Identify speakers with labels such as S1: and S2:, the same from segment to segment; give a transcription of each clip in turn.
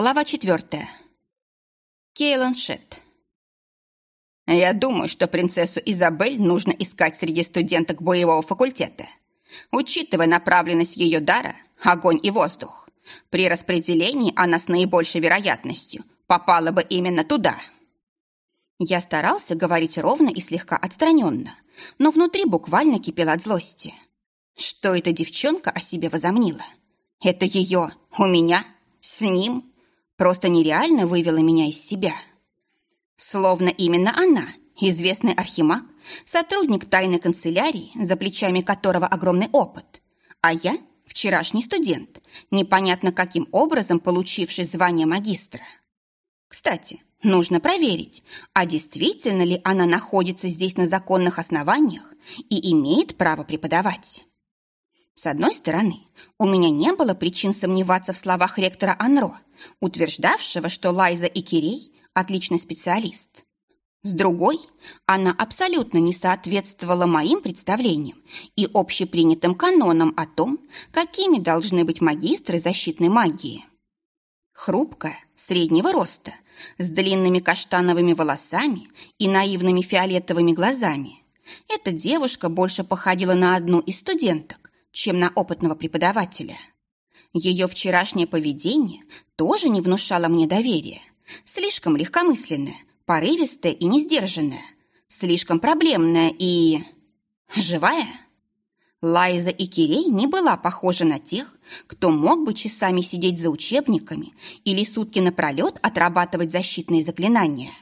S1: Глава четвертая. Кейлан Шетт. Я думаю, что принцессу Изабель нужно искать среди студенток боевого факультета. Учитывая направленность ее дара, огонь и воздух, при распределении она с наибольшей вероятностью попала бы именно туда. Я старался говорить ровно и слегка отстраненно, но внутри буквально кипел от злости. Что эта девчонка о себе возомнила? Это ее у меня? С ним? Просто нереально вывела меня из себя. Словно именно она, известный архимаг, сотрудник тайной канцелярии, за плечами которого огромный опыт, а я – вчерашний студент, непонятно каким образом получивший звание магистра. Кстати, нужно проверить, а действительно ли она находится здесь на законных основаниях и имеет право преподавать. С одной стороны, у меня не было причин сомневаться в словах ректора Анро, утверждавшего, что Лайза и Кирей – отличный специалист. С другой, она абсолютно не соответствовала моим представлениям и общепринятым канонам о том, какими должны быть магистры защитной магии. Хрупкая, среднего роста, с длинными каштановыми волосами и наивными фиолетовыми глазами. Эта девушка больше походила на одну из студенток, чем на опытного преподавателя. Ее вчерашнее поведение тоже не внушало мне доверия. Слишком легкомысленное, порывистое и несдержанное. Слишком проблемное и... живая. Лайза и Кирей не была похожа на тех, кто мог бы часами сидеть за учебниками или сутки напролет отрабатывать защитные заклинания.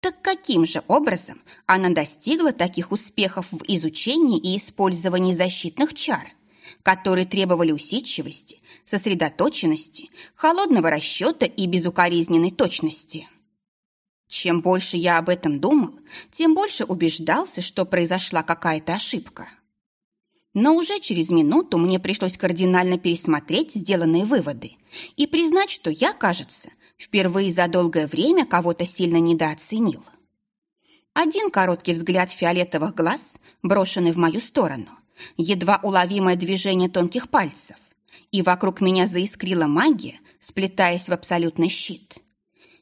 S1: Так каким же образом она достигла таких успехов в изучении и использовании защитных чар – которые требовали усидчивости, сосредоточенности, холодного расчета и безукоризненной точности. Чем больше я об этом думал, тем больше убеждался, что произошла какая-то ошибка. Но уже через минуту мне пришлось кардинально пересмотреть сделанные выводы и признать, что я, кажется, впервые за долгое время кого-то сильно недооценил. Один короткий взгляд фиолетовых глаз, брошенный в мою сторону, едва уловимое движение тонких пальцев, и вокруг меня заискрила магия, сплетаясь в абсолютный щит.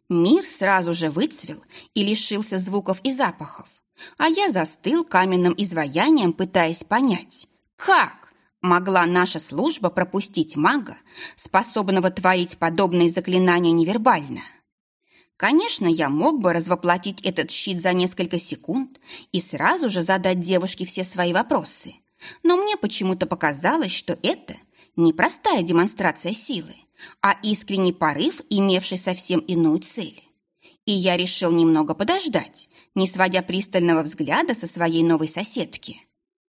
S1: Мир сразу же выцвел и лишился звуков и запахов, а я застыл каменным изваянием, пытаясь понять, как могла наша служба пропустить мага, способного творить подобные заклинания невербально. Конечно, я мог бы развоплотить этот щит за несколько секунд и сразу же задать девушке все свои вопросы – но мне почему-то показалось, что это не простая демонстрация силы, а искренний порыв, имевший совсем иную цель. И я решил немного подождать, не сводя пристального взгляда со своей новой соседки.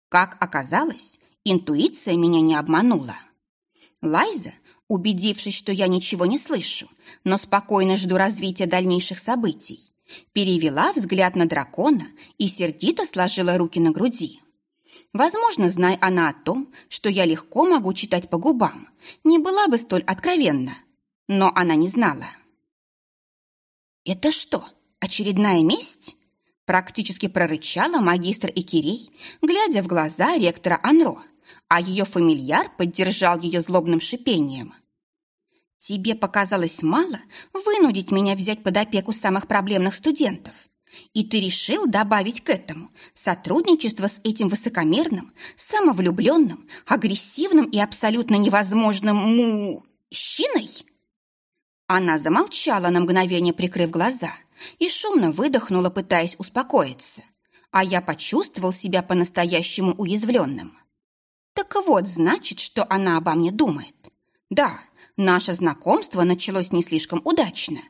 S1: Как оказалось, интуиция меня не обманула. Лайза, убедившись, что я ничего не слышу, но спокойно жду развития дальнейших событий, перевела взгляд на дракона и сердито сложила руки на груди. Возможно, зная она о том, что я легко могу читать по губам, не была бы столь откровенна. Но она не знала. «Это что, очередная месть?» Практически прорычала магистр Икирей, глядя в глаза ректора Анро, а ее фамильяр поддержал ее злобным шипением. «Тебе показалось мало вынудить меня взять под опеку самых проблемных студентов – и ты решил добавить к этому сотрудничество с этим высокомерным, самовлюбленным, агрессивным и абсолютно невозможным мужчиной? Она замолчала на мгновение, прикрыв глаза, и шумно выдохнула, пытаясь успокоиться. А я почувствовал себя по-настоящему уязвленным. Так вот, значит, что она обо мне думает. Да, наше знакомство началось не слишком удачно,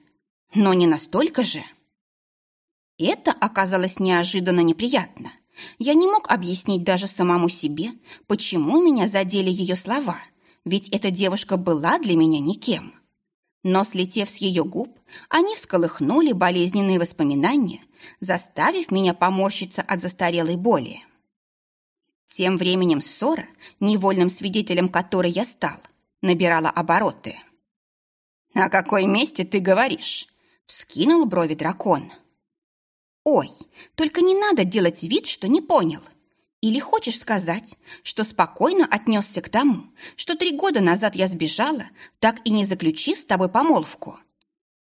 S1: но не настолько же. Это оказалось неожиданно неприятно. Я не мог объяснить даже самому себе, почему меня задели ее слова, ведь эта девушка была для меня никем. Но, слетев с ее губ, они всколыхнули болезненные воспоминания, заставив меня поморщиться от застарелой боли. Тем временем ссора, невольным свидетелем которой я стал, набирала обороты. «О какой месте ты говоришь?» — вскинул брови дракон. «Ой, только не надо делать вид, что не понял!» Или хочешь сказать, что спокойно отнесся к тому, что три года назад я сбежала, так и не заключив с тобой помолвку?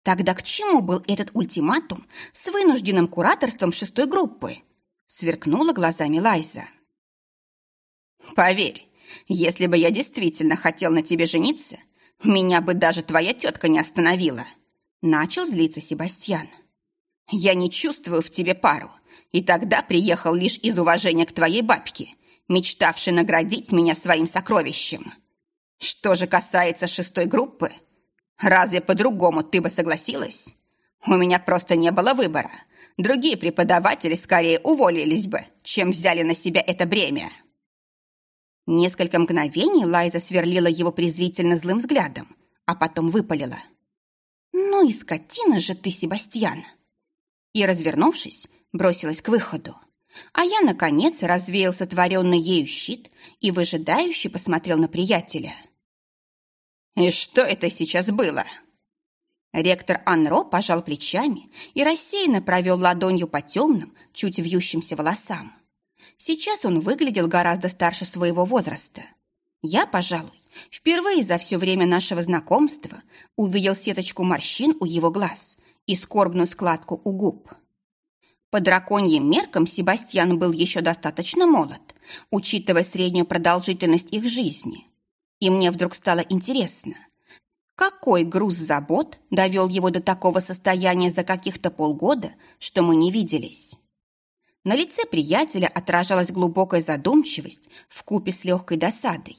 S1: Тогда к чему был этот ультиматум с вынужденным кураторством шестой группы? Сверкнула глазами Лайза.
S2: Поверь, если бы я действительно хотел на тебе жениться, меня бы даже твоя тетка не остановила. Начал злиться Себастьян. Я не чувствую в тебе пару, и тогда приехал лишь из уважения к твоей бабке, мечтавшей наградить меня своим сокровищем. Что же касается шестой группы, разве по-другому ты бы согласилась? У меня просто не было выбора. Другие преподаватели скорее уволились бы, чем взяли на себя это бремя.
S1: Несколько мгновений Лайза сверлила его презрительно злым взглядом, а потом выпалила. «Ну и скотина же ты, Себастьян!» И, развернувшись, бросилась к выходу. А я, наконец, развеял сотворенный ею щит и выжидающе посмотрел на приятеля.
S2: «И что это сейчас было?»
S1: Ректор Анро пожал плечами и рассеянно провел ладонью по темным, чуть вьющимся волосам. Сейчас он выглядел гораздо старше своего возраста. Я, пожалуй, впервые за все время нашего знакомства увидел сеточку морщин у его глаз и скорбную складку у губ. По драконьим меркам Себастьян был еще достаточно молод, учитывая среднюю продолжительность их жизни. И мне вдруг стало интересно, какой груз забот довел его до такого состояния за каких-то полгода, что мы не виделись. На лице приятеля отражалась глубокая задумчивость в купе с легкой досадой.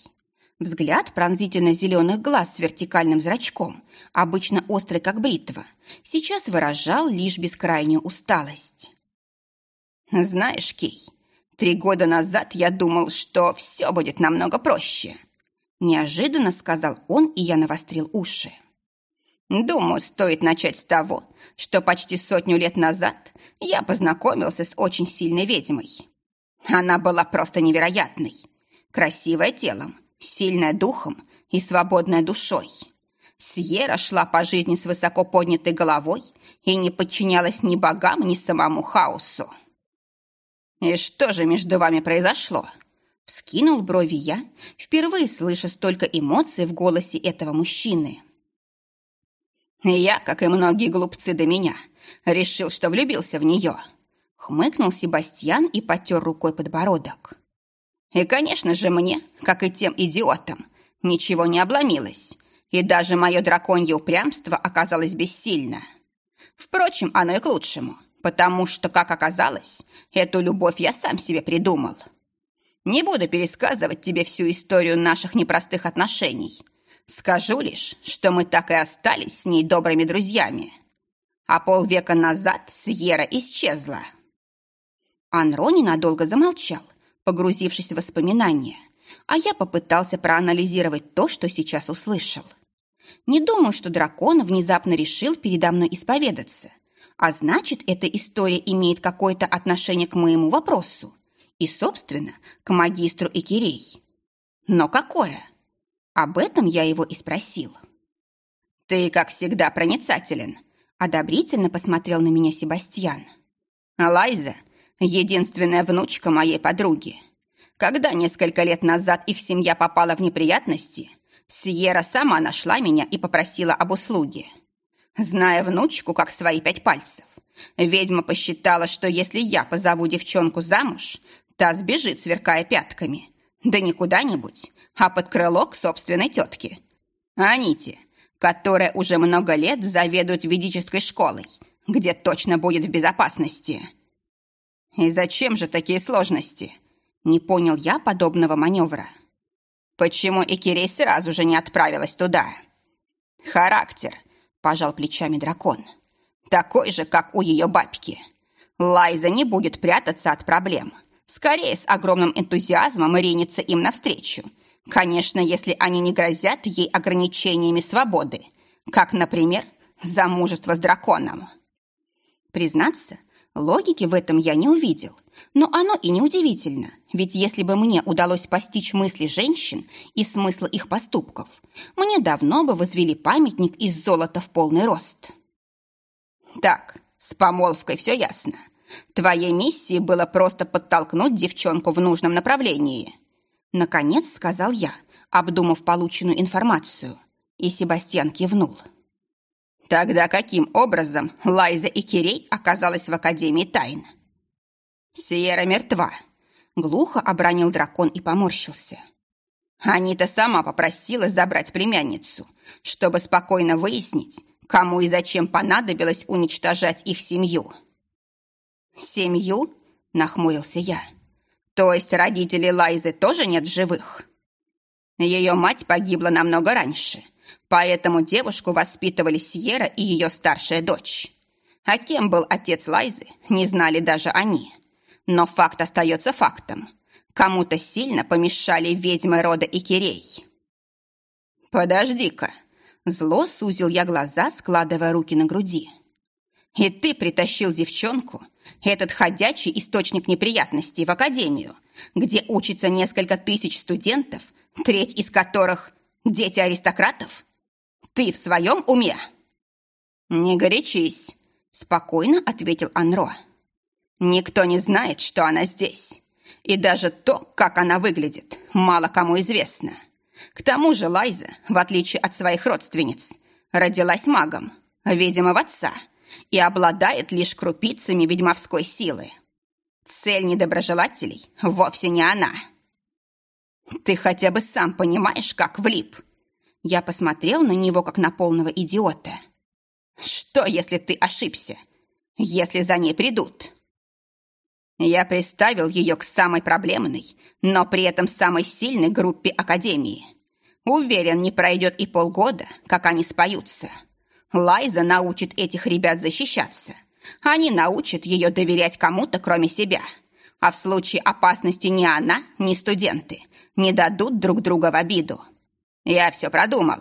S1: Взгляд пронзительно-зеленых глаз с вертикальным зрачком, обычно острый, как бритва, сейчас выражал лишь бескрайнюю усталость.
S2: «Знаешь, Кей, три года назад я думал, что все будет намного проще», неожиданно сказал он, и я навострил уши. «Думаю, стоит начать с того, что почти сотню лет назад я познакомился с очень сильной ведьмой. Она была просто невероятной, красивая телом, сильная духом и свободная душой». Сьерра шла по жизни с высоко поднятой головой и не подчинялась ни богам, ни самому хаосу. «И что же между вами произошло?» Вскинул брови я, впервые слыша столько эмоций в голосе этого мужчины. «Я, как и многие глупцы до меня, решил, что влюбился в нее», хмыкнул Себастьян и потер рукой подбородок. «И, конечно же, мне, как и тем идиотам, ничего не обломилось, и даже мое драконье упрямство оказалось бессильно. Впрочем, оно и к лучшему» потому что, как оказалось, эту любовь я сам себе придумал. Не буду пересказывать тебе всю историю наших непростых отношений. Скажу лишь, что мы так и остались с ней добрыми друзьями. А полвека назад Сьерра исчезла.
S1: Анро ненадолго замолчал, погрузившись в воспоминания, а я попытался проанализировать то, что сейчас услышал. Не думаю, что дракон внезапно решил передо мной исповедаться – а значит, эта история имеет какое-то отношение к моему вопросу и, собственно, к магистру Экирей. Но какое? Об этом я его и спросил.
S2: «Ты, как всегда, проницателен», — одобрительно посмотрел на меня Себастьян. «Лайза — единственная внучка моей подруги. Когда несколько лет назад их семья попала в неприятности, Сьерра сама нашла меня и попросила об услуге. Зная внучку, как свои пять пальцев, ведьма посчитала, что если я позову девчонку замуж, та сбежит, сверкая пятками. Да не куда-нибудь, а под крыло к собственной тетке. Аните, которая уже много лет заведует ведической школой, где точно будет в безопасности. И зачем же такие сложности? Не понял я подобного маневра. Почему Экирей сразу же не отправилась туда? Характер – пожал плечами дракон. Такой же, как у ее бабки. Лайза не будет прятаться от проблем. Скорее, с огромным энтузиазмом ринется им навстречу. Конечно, если они не грозят ей ограничениями свободы, как, например, замужество с драконом. Признаться, логики в этом я не увидел, но оно и не удивительно, ведь если бы мне удалось постичь мысли женщин и смысл их поступков, мне давно бы возвели памятник из золота в полный рост. Так, с помолвкой все ясно.
S1: Твоей миссией было просто подтолкнуть девчонку в нужном направлении.
S2: Наконец сказал я, обдумав полученную информацию, и Себастьян кивнул.
S1: Тогда каким образом Лайза и Кирей оказалась в Академии тайн? Сиера мертва.
S2: Глухо обронил дракон и поморщился.
S1: Анита сама попросила забрать племянницу, чтобы спокойно выяснить, кому и зачем понадобилось уничтожать их семью.
S2: «Семью?» – нахмурился я.
S1: «То есть родителей Лайзы тоже нет в живых?» Ее мать погибла намного раньше, поэтому девушку воспитывали Сьерра и ее старшая дочь. А кем был отец Лайзы, не знали даже они. Но факт остается фактом. Кому-то сильно помешали ведьмы рода Икерей. «Подожди-ка!» Зло сузил я глаза, складывая руки на груди. «И ты притащил девчонку, этот ходячий источник неприятностей в академию, где учится несколько тысяч студентов, треть из которых – дети аристократов? Ты в своем уме?» «Не горячись», – спокойно ответил Анро. «Никто не знает, что она здесь. И даже то, как она выглядит, мало кому известно. К тому же Лайза, в отличие от своих родственниц, родилась магом, видимо, в отца, и обладает лишь крупицами ведьмовской силы. Цель недоброжелателей вовсе не она. Ты хотя бы сам понимаешь, как влип. Я посмотрел на него, как на полного идиота. Что, если ты ошибся? Если за ней придут? Я приставил ее к самой проблемной, но при этом самой сильной группе Академии. Уверен, не пройдет и полгода, как они споются. Лайза научит этих ребят защищаться. Они научат ее доверять кому-то, кроме себя. А в случае опасности ни она, ни студенты не дадут друг друга в обиду. Я все продумал.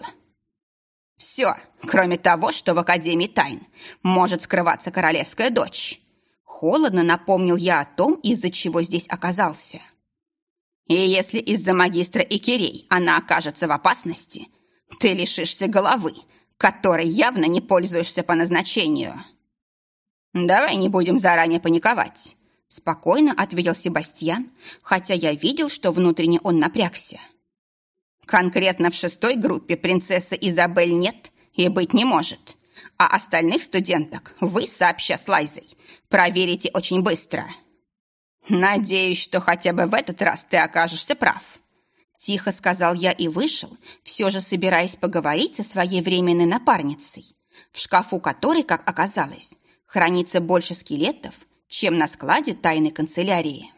S1: Все, кроме того, что в Академии тайн может скрываться королевская дочь. Холодно напомнил я о том, из-за чего здесь оказался. И если из-за магистра Икерей она окажется в опасности, ты лишишься головы, которой явно не пользуешься по назначению. Давай не будем заранее паниковать. Спокойно ответил Себастьян, хотя я видел, что внутренне он напрягся. Конкретно в шестой группе принцессы Изабель нет и быть не может а остальных студенток вы, сообща с Лайзой, проверите очень быстро. Надеюсь, что хотя бы в этот раз ты окажешься прав. Тихо сказал я и вышел, все же собираясь поговорить со своей временной напарницей, в шкафу которой, как оказалось, хранится больше скелетов, чем на складе тайной канцелярии.